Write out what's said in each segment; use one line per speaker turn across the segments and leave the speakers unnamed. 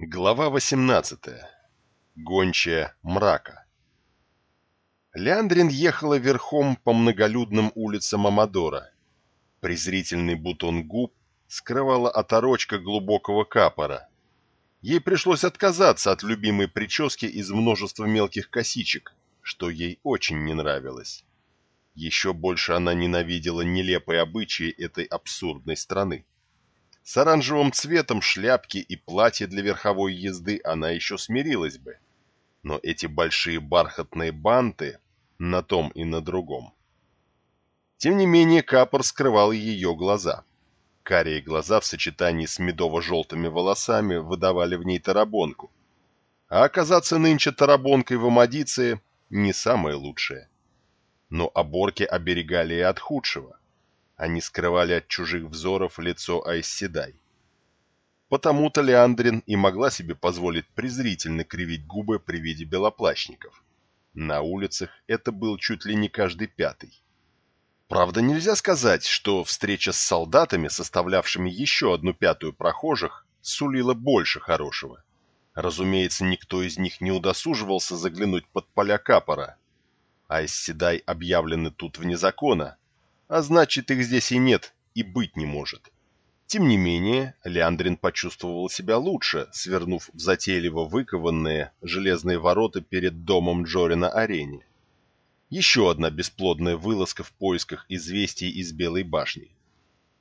Глава 18. Гончая мрака. Леандрин ехала верхом по многолюдным улицам Амадора. Презрительный бутон губ скрывала оторочка глубокого капора. Ей пришлось отказаться от любимой прически из множества мелких косичек, что ей очень не нравилось. Еще больше она ненавидела нелепые обычаи этой абсурдной страны. С оранжевым цветом шляпки и платья для верховой езды она еще смирилась бы. Но эти большие бархатные банты на том и на другом. Тем не менее капор скрывал ее глаза. Карие глаза в сочетании с медово-желтыми волосами выдавали в ней тарабонку. А оказаться нынче тарабонкой в Амадиции не самое лучшее. Но оборки оберегали и от худшего – они скрывали от чужих взоров лицо Айсседай. Потому-то Леандрин и могла себе позволить презрительно кривить губы при виде белоплащников. На улицах это был чуть ли не каждый пятый. Правда, нельзя сказать, что встреча с солдатами, составлявшими еще одну пятую прохожих, сулила больше хорошего. Разумеется, никто из них не удосуживался заглянуть под поля капора. Айсседай объявлены тут вне закона, а значит их здесь и нет, и быть не может. Тем не менее, Леандрин почувствовал себя лучше, свернув в затейливо выкованные железные ворота перед домом Джорина-арене. Еще одна бесплодная вылазка в поисках известий из Белой башни.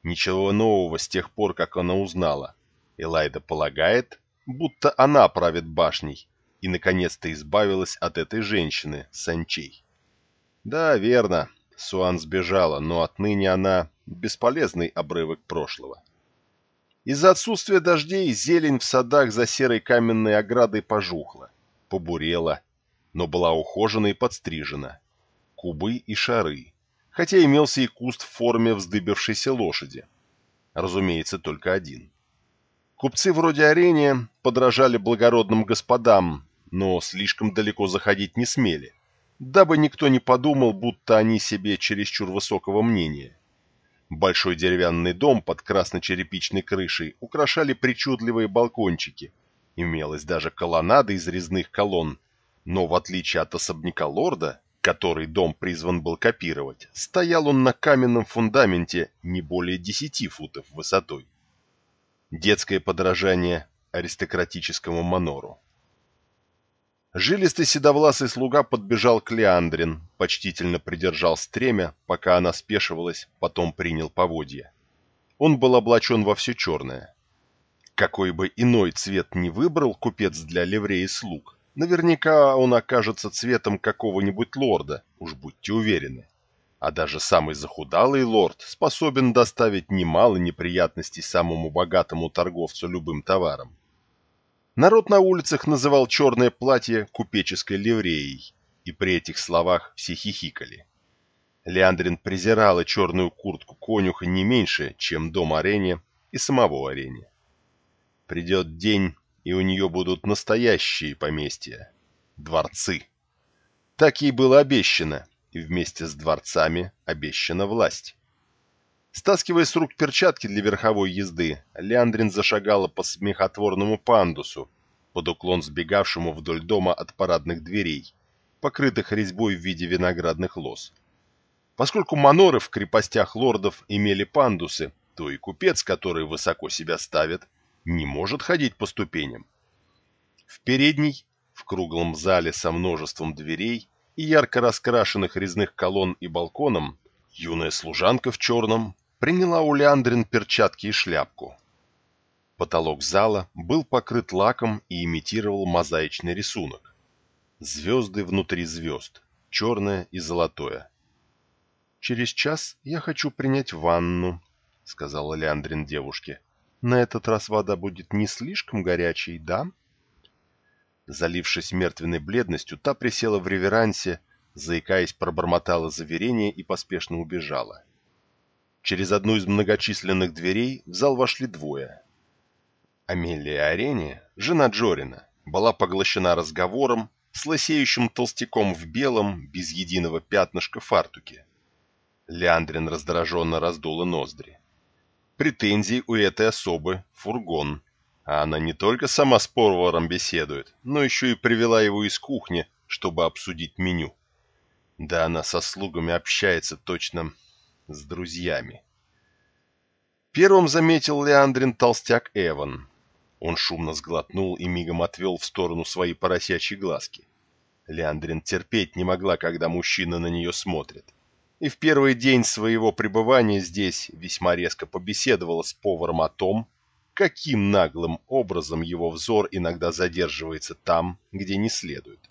Ничего нового с тех пор, как она узнала. Элайда полагает, будто она правит башней, и наконец-то избавилась от этой женщины, Санчей. Да, верно, Суан сбежала, но отныне она бесполезный обрывок прошлого. Из-за отсутствия дождей зелень в садах за серой каменной оградой пожухла, побурела, но была ухожена и подстрижена. Кубы и шары, хотя имелся и куст в форме вздыбившейся лошади. Разумеется, только один. Купцы вроде Арения подражали благородным господам, но слишком далеко заходить не смели – дабы никто не подумал, будто они себе чересчур высокого мнения. Большой деревянный дом под красно-черепичной крышей украшали причудливые балкончики. Имелась даже колоннада из резных колонн, но в отличие от особняка лорда, который дом призван был копировать, стоял он на каменном фундаменте не более десяти футов высотой. Детское подражание аристократическому манору. Жилистый седовласый слуга подбежал к Леандрин, почтительно придержал стремя, пока она спешивалась, потом принял поводья. Он был облачен во все черное. Какой бы иной цвет ни выбрал купец для ливреи слуг, наверняка он окажется цветом какого-нибудь лорда, уж будьте уверены. А даже самый захудалый лорд способен доставить немало неприятностей самому богатому торговцу любым товаром. Народ на улицах называл черное платье купеческой ливреей, и при этих словах все хихикали. Леандрин презирала черную куртку конюха не меньше, чем дом Арене и самого Арене. Придет день, и у нее будут настоящие поместья, дворцы. Так ей было обещано, и вместе с дворцами обещана власть. Стаскивая с рук перчатки для верховой езды, Леандрин зашагала по смехотворному пандусу, под уклон сбегавшему вдоль дома от парадных дверей, покрытых резьбой в виде виноградных лоз. Поскольку маноры в крепостях лордов имели пандусы, то и купец, который высоко себя ставит, не может ходить по ступеням. В передней, в круглом зале со множеством дверей и ярко раскрашенных резных колонн и балконом, юная служанка в черном приняла у Леандрин перчатки и шляпку. Потолок зала был покрыт лаком и имитировал мозаичный рисунок. Звезды внутри звезд, черное и золотое. «Через час я хочу принять ванну», — сказала Леандрин девушке. «На этот раз вода будет не слишком горячей, да?» Залившись мертвенной бледностью, та присела в реверансе, заикаясь, пробормотала заверение и поспешно убежала. Через одну из многочисленных дверей в зал вошли двое. Амелия Арене, жена Джорина, была поглощена разговором с лысеющим толстяком в белом, без единого пятнышка фартуке. Леандрин раздраженно раздула ноздри. Претензий у этой особы фургон. А она не только сама с поваром беседует, но еще и привела его из кухни, чтобы обсудить меню. Да она со слугами общается точно с друзьями. Первым заметил Леандрин толстяк Эван. Он шумно сглотнул и мигом отвел в сторону свои поросячьи глазки. Леандрин терпеть не могла, когда мужчина на нее смотрит. И в первый день своего пребывания здесь весьма резко побеседовала с поваром о том, каким наглым образом его взор иногда задерживается там, где не следует.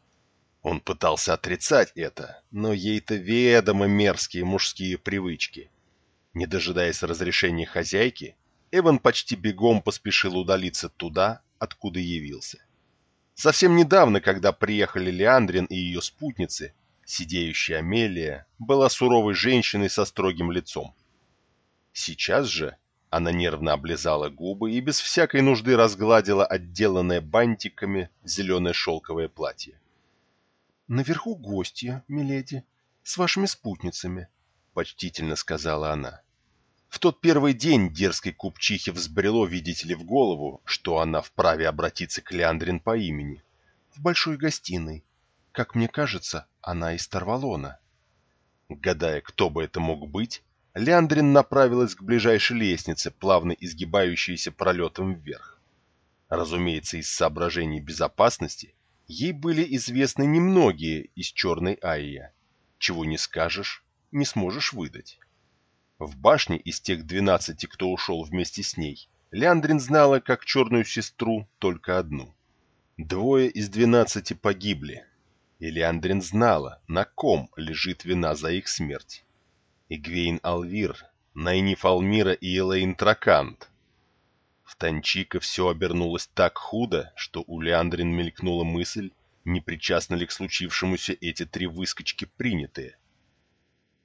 Он пытался отрицать это, но ей-то ведомы мерзкие мужские привычки. Не дожидаясь разрешения хозяйки, Эван почти бегом поспешил удалиться туда, откуда явился. Совсем недавно, когда приехали Леандрин и ее спутницы, сидеющая Амелия была суровой женщиной со строгим лицом. Сейчас же она нервно облизала губы и без всякой нужды разгладила отделанное бантиками зеленое шелковое платье. «Наверху гостья, миледи, с вашими спутницами», — почтительно сказала она. В тот первый день дерзкой купчихе взбрело, видите ли, в голову, что она вправе обратиться к Леандрин по имени. В большой гостиной. Как мне кажется, она из Тарвалона. Гадая, кто бы это мог быть, Ляндрин направилась к ближайшей лестнице, плавно изгибающейся пролетом вверх. Разумеется, из соображений безопасности ей были известны немногие из черной Айя. Чего не скажешь, не сможешь выдать. В башне из тех двенадцати, кто ушел вместе с ней, Ляндрин знала как черную сестру только одну. Двое из двенадцати погибли, и Ляндрин знала, на ком лежит вина за их смерть. Игвейн Алвир, Найниф Алмира и Элейн Тракант. В Танчика все обернулось так худо, что у Леандрин мелькнула мысль, не причастны ли к случившемуся эти три выскочки принятые.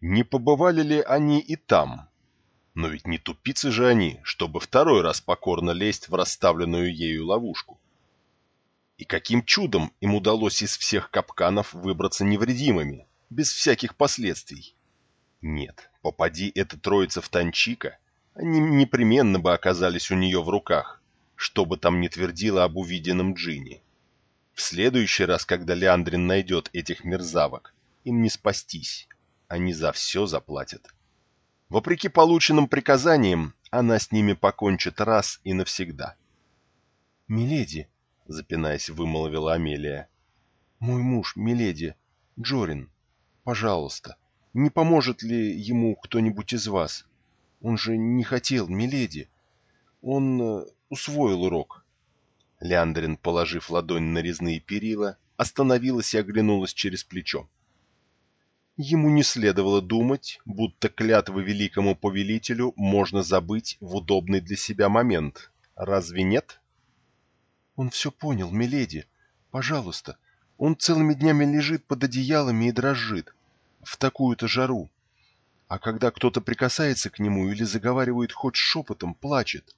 Не побывали ли они и там? Но ведь не тупицы же они, чтобы второй раз покорно лезть в расставленную ею ловушку. И каким чудом им удалось из всех капканов выбраться невредимыми, без всяких последствий? Нет, попади эта троица в Танчика, они непременно бы оказались у нее в руках, что бы там ни твердила об увиденном Джинни. В следующий раз, когда Леандрин найдет этих мерзавок, им не спастись, они за все заплатят. Вопреки полученным приказаниям, она с ними покончит раз и навсегда. «Миледи», — запинаясь, вымолвила Амелия, — «мой муж, Миледи, Джорин, пожалуйста». Не поможет ли ему кто-нибудь из вас? Он же не хотел, миледи. Он э, усвоил урок. Леандрин, положив ладонь на резные перила, остановилась и оглянулась через плечо. Ему не следовало думать, будто клятвы великому повелителю можно забыть в удобный для себя момент. Разве нет? Он все понял, миледи. Пожалуйста. Он целыми днями лежит под одеялами и дрожит в такую-то жару. А когда кто-то прикасается к нему или заговаривает хоть шепотом, плачет.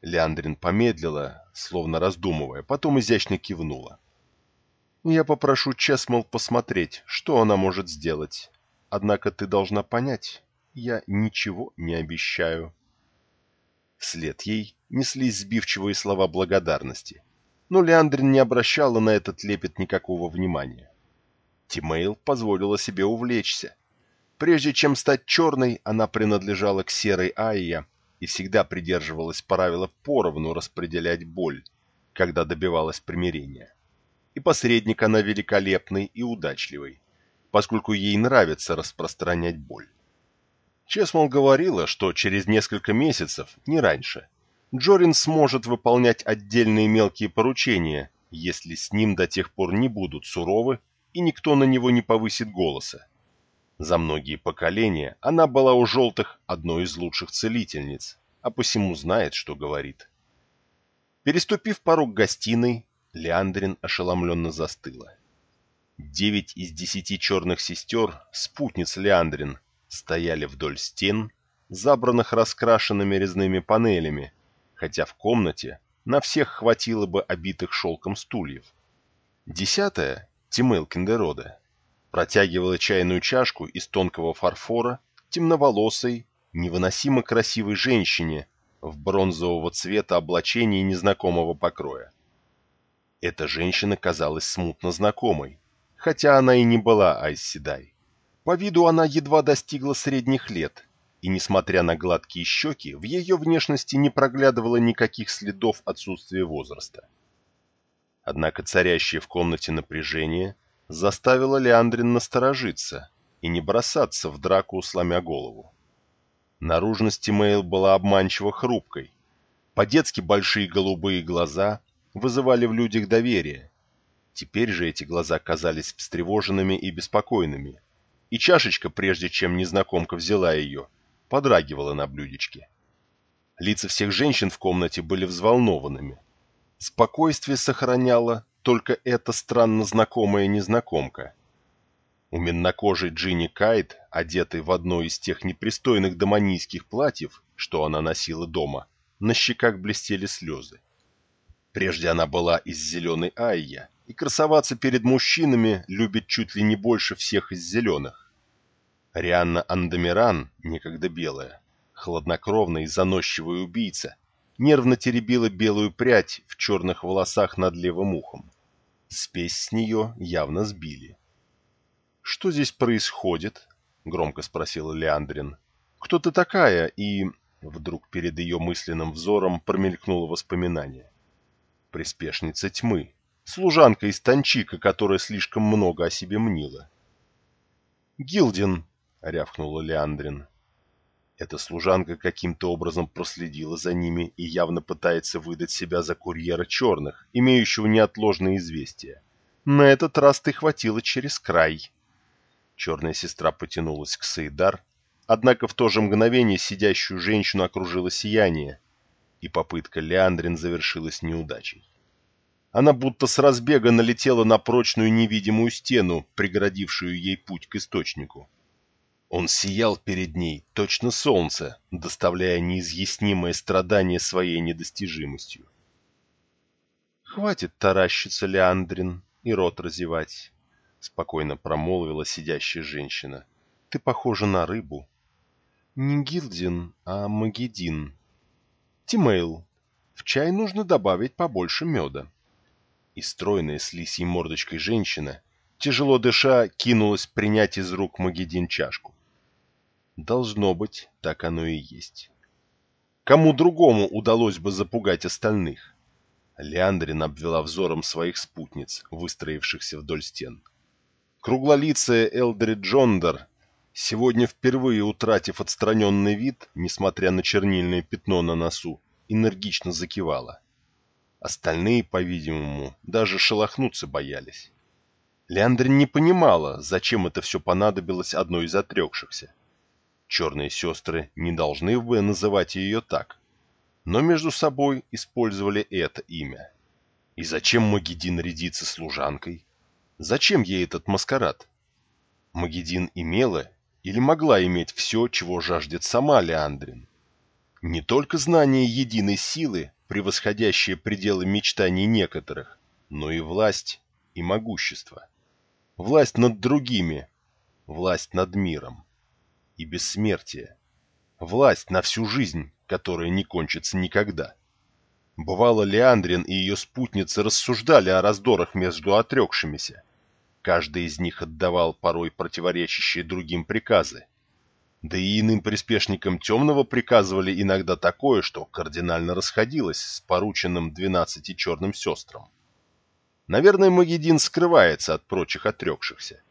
Леандрин помедлила, словно раздумывая, потом изящно кивнула. «Я попрошу Чесмол посмотреть, что она может сделать. Однако ты должна понять, я ничего не обещаю». Вслед ей неслись сбивчивые слова благодарности, но Леандрин не обращала на этот лепет никакого внимания. Тимейл позволила себе увлечься. Прежде чем стать черной, она принадлежала к серой Айя и всегда придерживалась правила поровну распределять боль, когда добивалась примирения. И посредник она великолепный и удачливый, поскольку ей нравится распространять боль. Чесмол говорила, что через несколько месяцев, не раньше, Джорин сможет выполнять отдельные мелкие поручения, если с ним до тех пор не будут суровы и никто на него не повысит голоса. За многие поколения она была у желтых одной из лучших целительниц, а посему знает, что говорит. Переступив порог гостиной, Леандрин ошеломленно застыла. Девять из десяти черных сестер, спутниц Леандрин, стояли вдоль стен, забранных раскрашенными резными панелями, хотя в комнате на всех хватило бы обитых шелком стульев. Десятая, Тимел Кендерода, протягивала чайную чашку из тонкого фарфора темноволосой, невыносимо красивой женщине в бронзового цвета облачении незнакомого покроя. Эта женщина казалась смутно знакомой, хотя она и не была Айсседай. По виду она едва достигла средних лет, и, несмотря на гладкие щеки, в ее внешности не проглядывало никаких следов отсутствия возраста. Однако царящее в комнате напряжение заставило Леандрин насторожиться и не бросаться в драку, сломя голову. Наружность Тимейл была обманчиво хрупкой. По-детски большие голубые глаза вызывали в людях доверие. Теперь же эти глаза казались встревоженными и беспокойными, и чашечка, прежде чем незнакомка взяла ее, подрагивала на блюдечке. Лица всех женщин в комнате были взволнованными. Спокойствие сохраняла только эта странно знакомая незнакомка. У миннокожей Джинни Кайт, одетой в одно из тех непристойных домонийских платьев, что она носила дома, на щеках блестели слезы. Прежде она была из зеленой Айя, и красоваться перед мужчинами любит чуть ли не больше всех из зеленых. Рианна Андамиран, некогда белая, хладнокровная и заносчивая убийца, нервно теребила белую прядь в черных волосах над левым ухом. Спесь с нее явно сбили. «Что здесь происходит?» — громко спросила Леандрин. «Кто ты такая?» И вдруг перед ее мысленным взором промелькнуло воспоминание приспешница тьмы, служанка из Танчика, которая слишком много о себе мнила. «Гилдин!» — рявкнула Леандрин. Эта служанка каким-то образом проследила за ними и явно пытается выдать себя за курьера черных, имеющего неотложные известия. На этот раз ты хватило через край. Черная сестра потянулась к Саидар, однако в то же мгновение сидящую женщину окружило сияние, и попытка Леандрин завершилась неудачей. Она будто с разбега налетела на прочную невидимую стену, преградившую ей путь к источнику. Он сиял перед ней, точно солнце, доставляя неизъяснимое страдание своей недостижимостью. «Хватит таращиться, Леандрин, и рот разевать», — спокойно промолвила сидящая женщина. «Ты похожа на рыбу». «Не Гилдин, а Магедин», Тимейл, в чай нужно добавить побольше меда. И стройная с лисьей мордочкой женщина, тяжело дыша, кинулась принять из рук Магедин чашку. Должно быть, так оно и есть. Кому другому удалось бы запугать остальных? Леандрин обвела взором своих спутниц, выстроившихся вдоль стен. Круглолицая Элдрид Джондер, сегодня впервые утратив отстраненный вид, несмотря на чернильное пятно на носу, энергично закивала. Остальные, по-видимому, даже шелохнуться боялись. Леандрин не понимала, зачем это все понадобилось одной из отрекшихся. Черные сестры не должны бы называть ее так, но между собой использовали это имя. И зачем Магедин рядится служанкой? Зачем ей этот маскарад? Магедин имела или могла иметь все, чего жаждет сама Леандрин. Не только знание единой силы, превосходящее пределы мечтаний некоторых, но и власть и могущество. Власть над другими, власть над миром и бессмертие. Власть на всю жизнь, которая не кончится никогда. Бывало, Леандрин и ее спутницы рассуждали о раздорах между отрекшимися, Каждый из них отдавал порой противоречащие другим приказы. Да и иным приспешникам темного приказывали иногда такое, что кардинально расходилось с порученным двенадцати черным сестрам. Наверное, Магедин скрывается от прочих отрекшихся.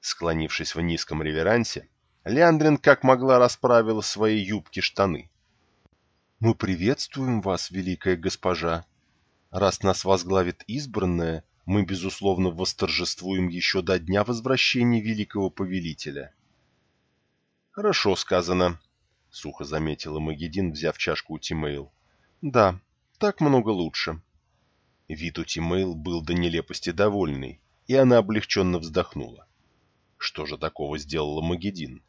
Склонившись в низком реверансе, Леандрин как могла расправила свои юбки-штаны. «Мы приветствуем вас, великая госпожа. Раз нас возглавит избранная, мы, безусловно, восторжествуем еще до дня возвращения великого повелителя. «Хорошо сказано», — сухо заметила Магедин, взяв чашку у Тимейл. «Да, так много лучше». Вид у Тимейл был до нелепости довольный, и она облегченно вздохнула. Что же такого сделала Магедин?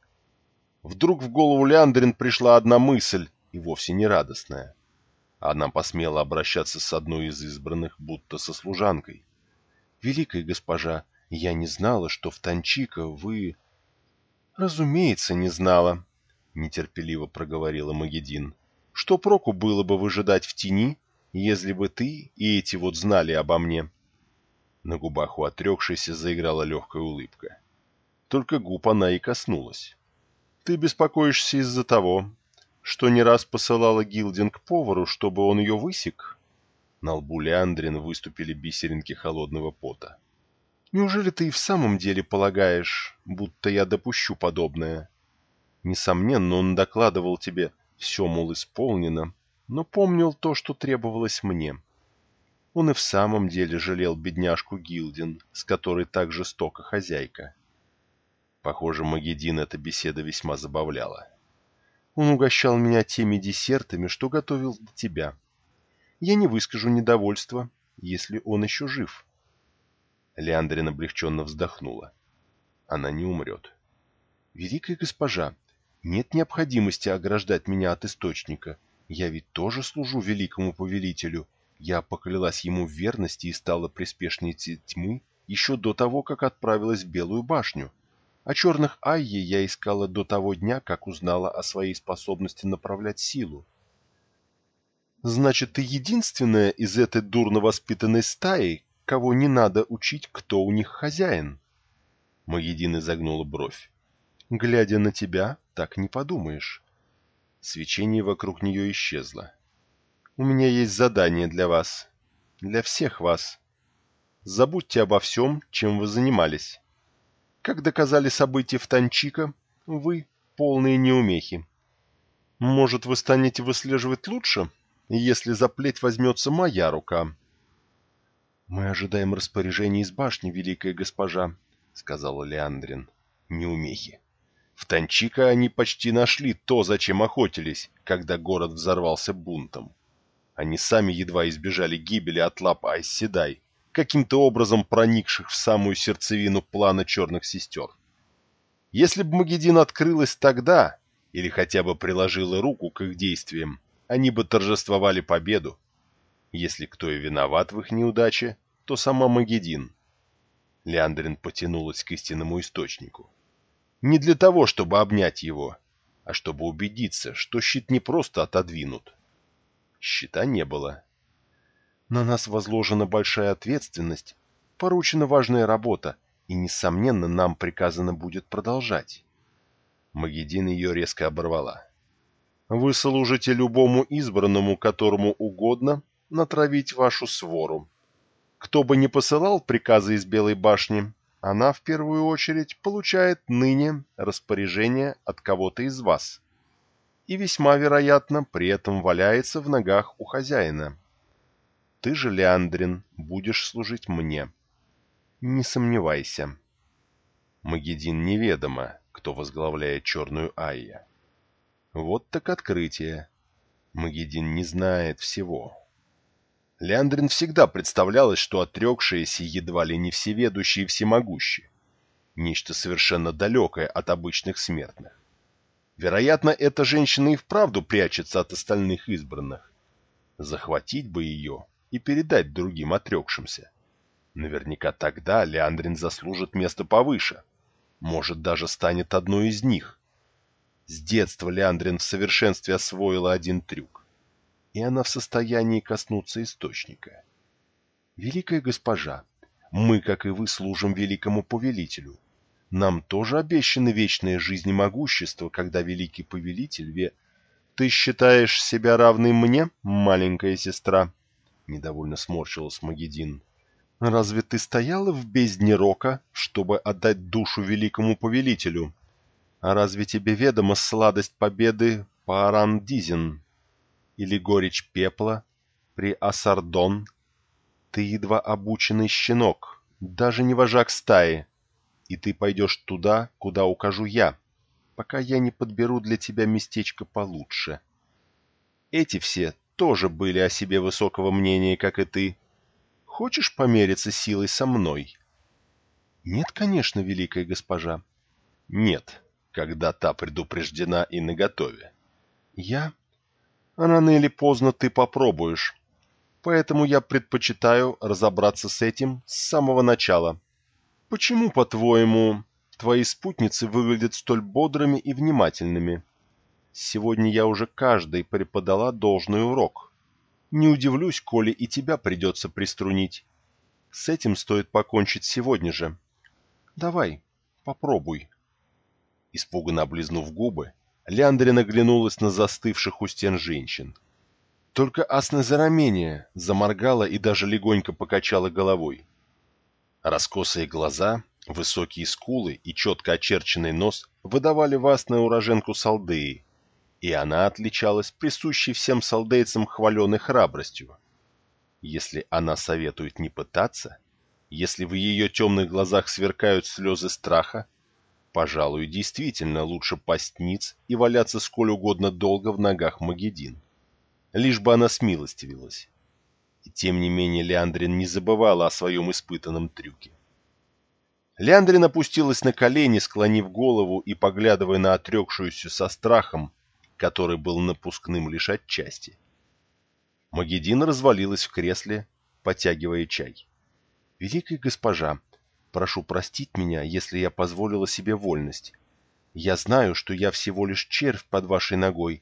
Вдруг в голову Леандрин пришла одна мысль, и вовсе не радостная. Она посмела обращаться с одной из избранных, будто со служанкой. «Великая госпожа, я не знала, что в Танчика вы...» «Разумеется, не знала», — нетерпеливо проговорила Магедин. Что проку было бы выжидать в тени, если бы ты и эти вот знали обо мне?» На губах у отрекшейся заиграла легкая улыбка. Только губ она и коснулась. «Ты беспокоишься из-за того, что не раз посылала Гилдинг повару, чтобы он ее высек?» На лбу Леандрин выступили бисеринки холодного пота. «Неужели ты и в самом деле полагаешь, будто я допущу подобное?» Несомненно, он докладывал тебе, все, мол, исполнено, но помнил то, что требовалось мне. Он и в самом деле жалел бедняжку Гилдин, с которой так жестока хозяйка. Похоже, Магеддин эта беседа весьма забавляла. Он угощал меня теми десертами, что готовил для тебя. Я не выскажу недовольства, если он еще жив. Леандрин облегченно вздохнула. Она не умрет. Великая госпожа, нет необходимости ограждать меня от источника. Я ведь тоже служу великому повелителю. Я поклялась ему в верности и стала приспешницей тьмы еще до того, как отправилась в Белую башню. О черных Айе я искала до того дня, как узнала о своей способности направлять силу. Значит, ты единственная из этой дурно воспитанной стаи, кого не надо учить, кто у них хозяин? Магедин изогнула бровь. Глядя на тебя, так не подумаешь. Свечение вокруг нее исчезло. У меня есть задание для вас. Для всех вас. Забудьте обо всем, чем вы занимались. Как доказали события в Танчика, вы полные неумехи. Может, вы станете выслеживать лучше, если за плеть возьмется моя рука? — Мы ожидаем распоряжений из башни, великая госпожа, — сказала Леандрин. — Неумехи. В Танчика они почти нашли то, зачем охотились, когда город взорвался бунтом. Они сами едва избежали гибели от лап Айсседай, каким-то образом проникших в самую сердцевину плана черных сестер. Если бы Магеддин открылась тогда, или хотя бы приложила руку к их действиям, они бы торжествовали победу. Если кто и виноват в их неудаче, то сама Магеддин. Леандрин потянулась к истинному источнику. Не для того, чтобы обнять его, а чтобы убедиться, что щит не просто отодвинут. Щита не было. На нас возложена большая ответственность, поручена важная работа, и, несомненно, нам приказано будет продолжать. Магедин ее резко оборвала. Вы служите любому избранному, которому угодно, натравить вашу свору. Кто бы ни посылал приказы из Белой башни, она в первую очередь получает ныне распоряжение от кого-то из вас. И весьма вероятно при этом валяется в ногах у хозяина. Ты же, Леандрин, будешь служить мне. Не сомневайся. Магедин неведомо, кто возглавляет Черную Айя. Вот так открытие. Магедин не знает всего. Леандрин всегда представлялось, что отрекшиеся едва ли не всеведущие и всемогущие. Нечто совершенно далекое от обычных смертных. Вероятно, эта женщина и вправду прячется от остальных избранных. Захватить бы ее и передать другим отрекшимся. Наверняка тогда Леандрин заслужит место повыше. Может, даже станет одной из них. С детства Леандрин в совершенстве освоила один трюк и она в состоянии коснуться источника. Великая госпожа, мы, как и вы, служим великому повелителю. Нам тоже обещаны вечная жизнь и могущество, когда великий повелитель ве... Ты считаешь себя равной мне, маленькая сестра? Недовольно сморщилась Магедин. Разве ты стояла в бездне рока, чтобы отдать душу великому повелителю? А разве тебе ведома сладость победы по Арандизин? или горечь пепла при Асардон, ты едва обученный щенок, даже не вожак стаи, и ты пойдешь туда, куда укажу я, пока я не подберу для тебя местечко получше. Эти все тоже были о себе высокого мнения, как и ты. Хочешь помериться силой со мной? Нет, конечно, великая госпожа. Нет, когда та предупреждена и наготове. Я Рано или поздно ты попробуешь. Поэтому я предпочитаю разобраться с этим с самого начала. Почему, по-твоему, твои спутницы выглядят столь бодрыми и внимательными?
Сегодня я уже каждой преподала должный урок. Не удивлюсь, коли и тебя придется приструнить. С этим стоит покончить сегодня же. Давай, попробуй. Испуганно облизнув губы, Леандрин оглянулась на застывших у стен женщин. Только Асна Зарамения заморгала и даже легонько покачала головой. Раскосые глаза, высокие скулы и четко очерченный нос выдавали вас на уроженку Салдеи, и она отличалась присущей всем салдейцам хваленой храбростью. Если она советует не пытаться, если в ее темных глазах сверкают слезы страха, пожалуй, действительно лучше пасть ниц и валяться сколь угодно долго в ногах Магедин. Лишь бы она смилостивилась. И тем не менее Леандрин не забывала о своем испытанном трюке. Леандрин опустилась на колени, склонив голову и поглядывая на отрекшуюся со страхом, который был напускным лишь отчасти. Магедин развалилась в кресле, потягивая чай. «Великая госпожа, прошу простить меня, если я позволила себе вольность. Я знаю, что я всего лишь червь под вашей ногой.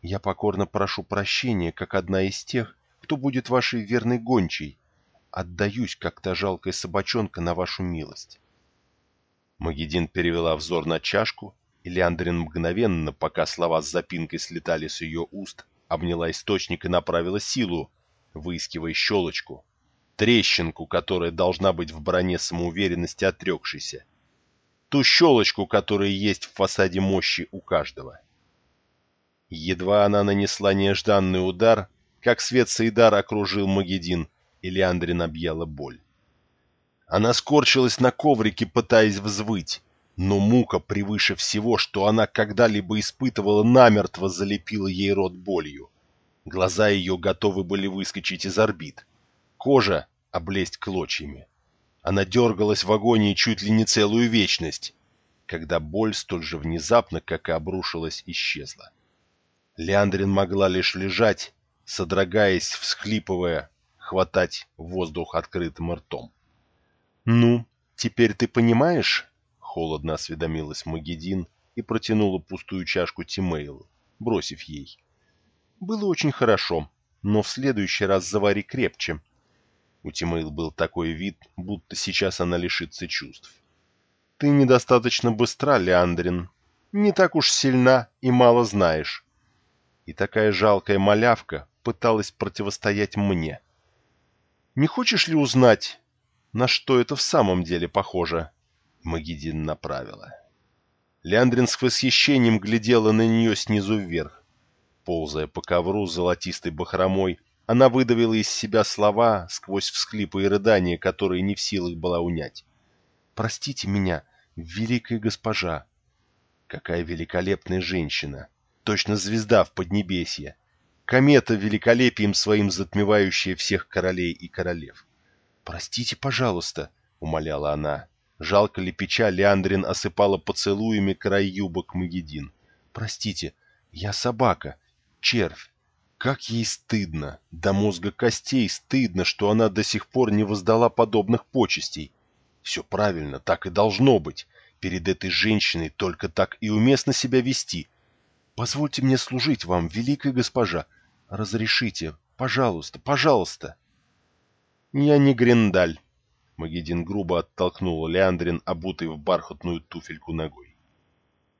Я покорно прошу прощения, как одна из тех, кто будет вашей верной гончей. Отдаюсь, как та жалкая собачонка, на вашу милость». Магедин перевела взор на чашку, и Леандрин мгновенно, пока слова с запинкой слетали с ее уст, обняла источник и направила силу, выискивая щелочку, трещинку, которая должна быть в броне самоуверенности отрекшейся, ту щелочку, которая есть в фасаде мощи у каждого. Едва она нанесла нежданный удар, как свет Саидар окружил Магедин, и Леандрин объяла боль. Она скорчилась на коврике, пытаясь взвыть, но мука превыше всего, что она когда-либо испытывала, намертво залепила ей рот болью. Глаза ее готовы были выскочить из орбит. Кожа облезть клочьями. Она дергалась в агонии чуть ли не целую вечность, когда боль столь же внезапно, как и обрушилась, исчезла. Леандрин могла лишь лежать, содрогаясь, всхлипывая, хватать воздух открытым ртом. «Ну, теперь ты понимаешь?» Холодно осведомилась Магедин и протянула пустую чашку Тимейлу, бросив ей. «Было очень хорошо, но в следующий раз завари крепче». У Тимейл был такой вид, будто сейчас она лишится чувств. «Ты недостаточно быстра, Леандрин. Не так уж сильна и мало знаешь». И такая жалкая малявка пыталась противостоять мне. «Не хочешь ли узнать, на что это в самом деле похоже?» Магедин направила. Леандрин с восхищением глядела на нее снизу вверх. Ползая по ковру золотистой бахромой, она выдавила из себя слова сквозь всхлипы и рыдания, которые не в силах была унять. «Простите меня, великая госпожа!» Какая великолепная женщина! Точно звезда в Поднебесье! Комета великолепием своим затмевающая всех королей и королев. «Простите, пожалуйста!» — умоляла она. Жалко ли печа, Леандрин осыпала поцелуями край юбок Магедин. «Простите, я собака, червь. Как ей стыдно, до мозга костей стыдно, что она до сих пор не воздала подобных почестей. Все правильно, так и должно быть. Перед этой женщиной только так и уместно себя вести. Позвольте мне служить вам, великая госпожа. Разрешите, пожалуйста, пожалуйста». «Я не Гриндаль», Магедин грубо оттолкнул Леандрин, обутый в бархатную туфельку ногой.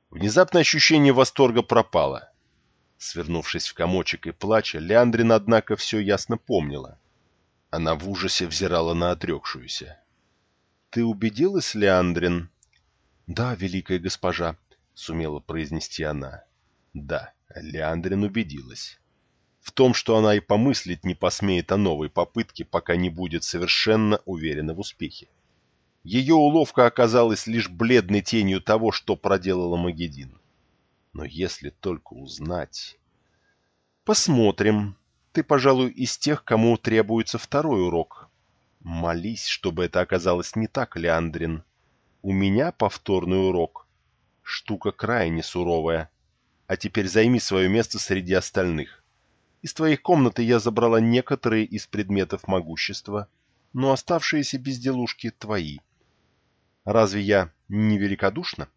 Внезапно ощущение восторга пропало. Свернувшись в комочек и плача, Леандрин, однако, все ясно помнила. Она в ужасе взирала на отрекшуюся. — Ты убедилась, Леандрин? — Да, великая госпожа, — сумела произнести она. — Да, Леандрин убедилась в том, что она и помыслить не посмеет о новой попытке, пока не будет совершенно уверена в успехе. Ее уловка оказалась лишь бледной тенью того, что проделала Магедин. Но если только узнать... Посмотрим. Ты, пожалуй, из тех, кому требуется второй урок. Молись, чтобы это оказалось не так, Леандрин. У меня повторный урок. Штука крайне суровая. А теперь займи свое место среди остальных. Из твоей комнаты я забрала некоторые из предметов могущества, но оставшиеся безделушки твои. Разве я не великодушна?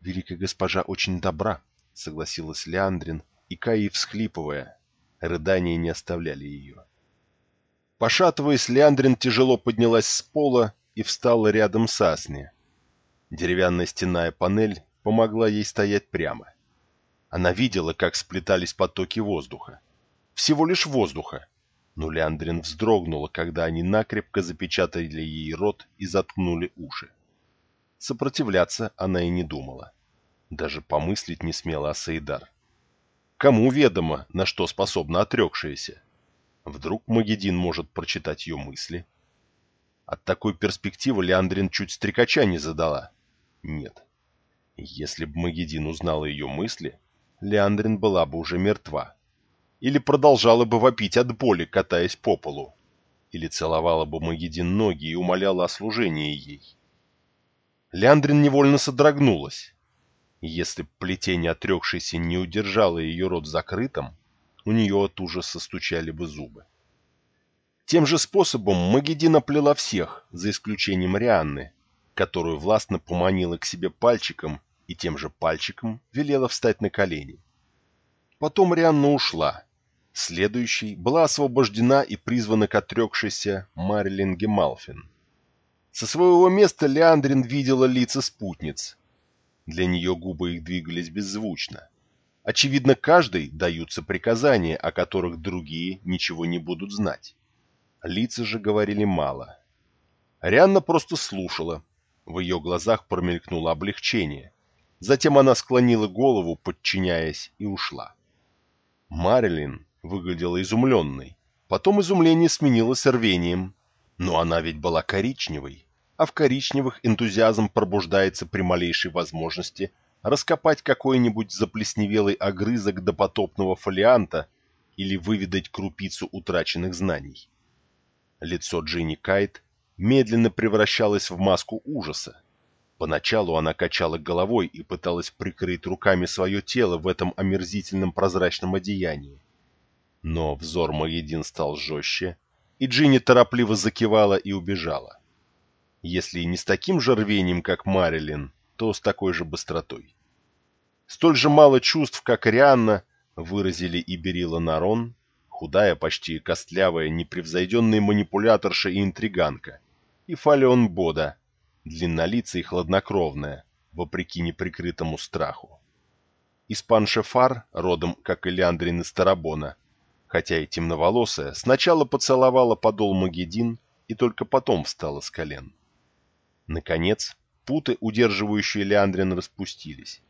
Великая госпожа очень добра, — согласилась Леандрин, и Каи, всхлипывая, рыдания не оставляли ее. Пошатываясь, Леандрин тяжело поднялась с пола и встала рядом с Асни. Деревянная стенная панель помогла ей стоять прямо. Она видела, как сплетались потоки воздуха. Всего лишь воздуха. Но Леандрин вздрогнула, когда они накрепко запечатали ей рот и заткнули уши. Сопротивляться она и не думала. Даже помыслить не смела Асаидар. Кому ведомо, на что способна отрекшаяся? Вдруг Магедин может прочитать ее мысли? От такой перспективы Леандрин чуть стрекача не задала. Нет. Если бы Магедин узнала ее мысли, Леандрин была бы уже мертва. Или продолжала бы вопить от боли, катаясь по полу. Или целовала бы Магедин ноги и умоляла о служении ей. Леандрин невольно содрогнулась. Если плетение отрекшейся не удержало ее рот закрытым, у нее от ужаса стучали бы зубы. Тем же способом Магедина плела всех, за исключением Рианны, которую властно поманила к себе пальчиком и тем же пальчиком велела встать на колени. Потом Рианна ушла. Следующей была освобождена и призвана к отрекшейся Марилин Гемалфин. Со своего места Леандрин видела лица спутниц. Для нее губы их двигались беззвучно. Очевидно, каждой даются приказания, о которых другие ничего не будут знать. Лица же говорили мало. Рианна просто слушала. В ее глазах промелькнуло облегчение. Затем она склонила голову, подчиняясь, и ушла. Марилин выглядела изумленной. Потом изумление сменилось рвением. Но она ведь была коричневой, а в коричневых энтузиазм пробуждается при малейшей возможности раскопать какой-нибудь заплесневелый огрызок допотопного фолианта или выведать крупицу утраченных знаний. Лицо Джинни Кайт медленно превращалось в маску ужаса. Поначалу она качала головой и пыталась прикрыть руками свое тело в этом омерзительном прозрачном одеянии. Но взор Маедин стал жестче, и Джинни торопливо закивала и убежала. Если не с таким же рвением, как Марилин, то с такой же быстротой. Столь же мало чувств, как Рианна, выразили и Берила Нарон, худая, почти костлявая, непревзойденная манипуляторша и интриганка, и Фалеон Бода, длиннолицая и хладнокровная, вопреки неприкрытому страху. Испан Шефар, родом, как и Леандрин из Тарабона, хотя и темноволосая, сначала поцеловала подол Магедин и только потом встала с колен. Наконец, путы, удерживающие Леандрин, распустились.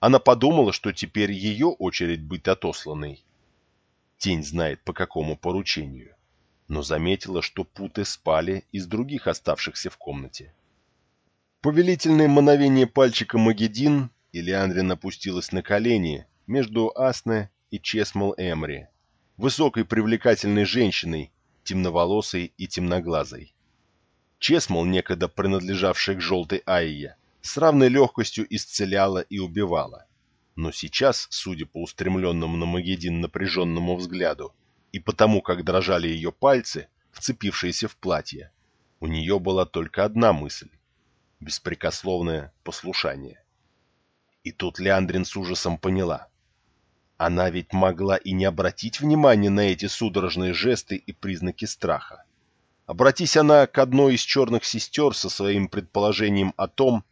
Она подумала, что теперь ее очередь быть отосланной, Тень знает по какому поручению, но заметила, что путы спали из других оставшихся в комнате. Повелительное мановение пальчика Магедин, и Леандрин опустилась на колени между Асне и Чесмал Эмри, высокой привлекательной женщиной, темноволосой и темноглазой. Чесмал, некогда принадлежавший к желтой Айе, с равной легкостью исцеляла и убивала но сейчас, судя по устремленному на Магедин напряженному взгляду, и потому, как дрожали ее пальцы, вцепившиеся в платье, у нее была только одна мысль — беспрекословное послушание. И тут Леандрин с ужасом поняла. Она ведь могла и не обратить внимания на эти судорожные жесты и признаки страха. Обратись она к одной из черных сестер со своим предположением о том,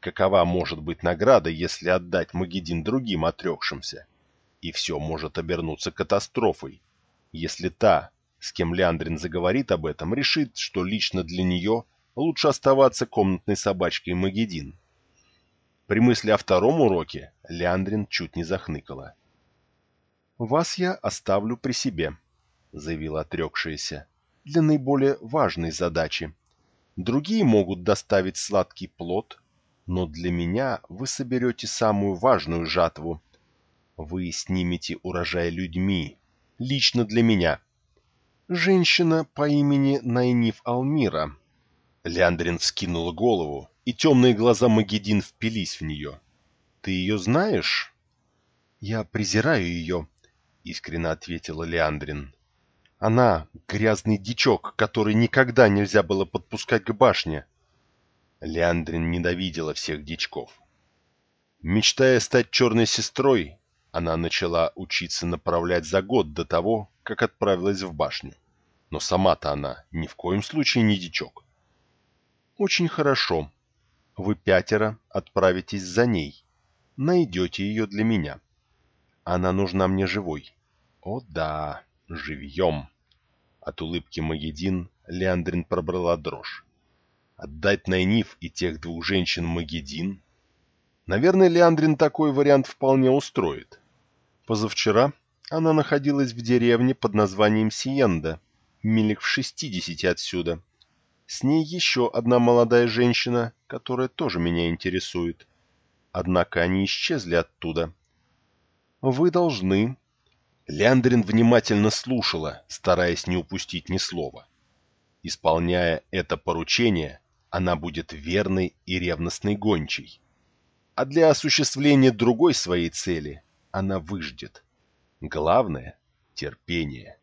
какова может быть награда, если отдать Магедин другим отрекшимся. И все может обернуться катастрофой, если та, с кем Леандрин заговорит об этом, решит, что лично для нее лучше оставаться комнатной собачкой Магедин. При мысли о втором уроке Леандрин чуть не захныкала. «Вас я оставлю при себе», — заявила отрекшаяся, — «для наиболее важной задачи. Другие могут доставить сладкий плод, но для меня вы соберете самую важную жатву. Вы снимете урожай людьми, лично для меня. Женщина по имени Найниф Алмира. Леандрин вскинула голову, и темные глаза Магедин впились в нее. Ты ее знаешь? Я презираю ее, искренне ответила Леандрин. Она — грязный дичок, который никогда нельзя было подпускать к башне. Леандрин ненавидела всех дичков.
Мечтая стать черной сестрой, она начала учиться направлять за год до того, как отправилась в башню. Но сама-то она ни в коем случае не дичок.
Очень хорошо. Вы пятеро отправитесь за ней. Найдете ее для меня. Она нужна мне живой. О да, живьем. От улыбки Магедин Леандрин пробрала дрожь. Отдать Найниф и тех двух женщин Магедин? Наверное, Леандрин такой вариант вполне устроит. Позавчера она находилась в деревне под названием Сиенда, милях в шестидесяти отсюда. С ней еще одна молодая женщина, которая тоже меня интересует. Однако они исчезли оттуда. Вы должны...
Ляндрин внимательно слушала, стараясь не упустить ни слова. Исполняя это поручение, она будет верной и ревностной гончей. А для осуществления другой своей цели она выждет. Главное — терпение.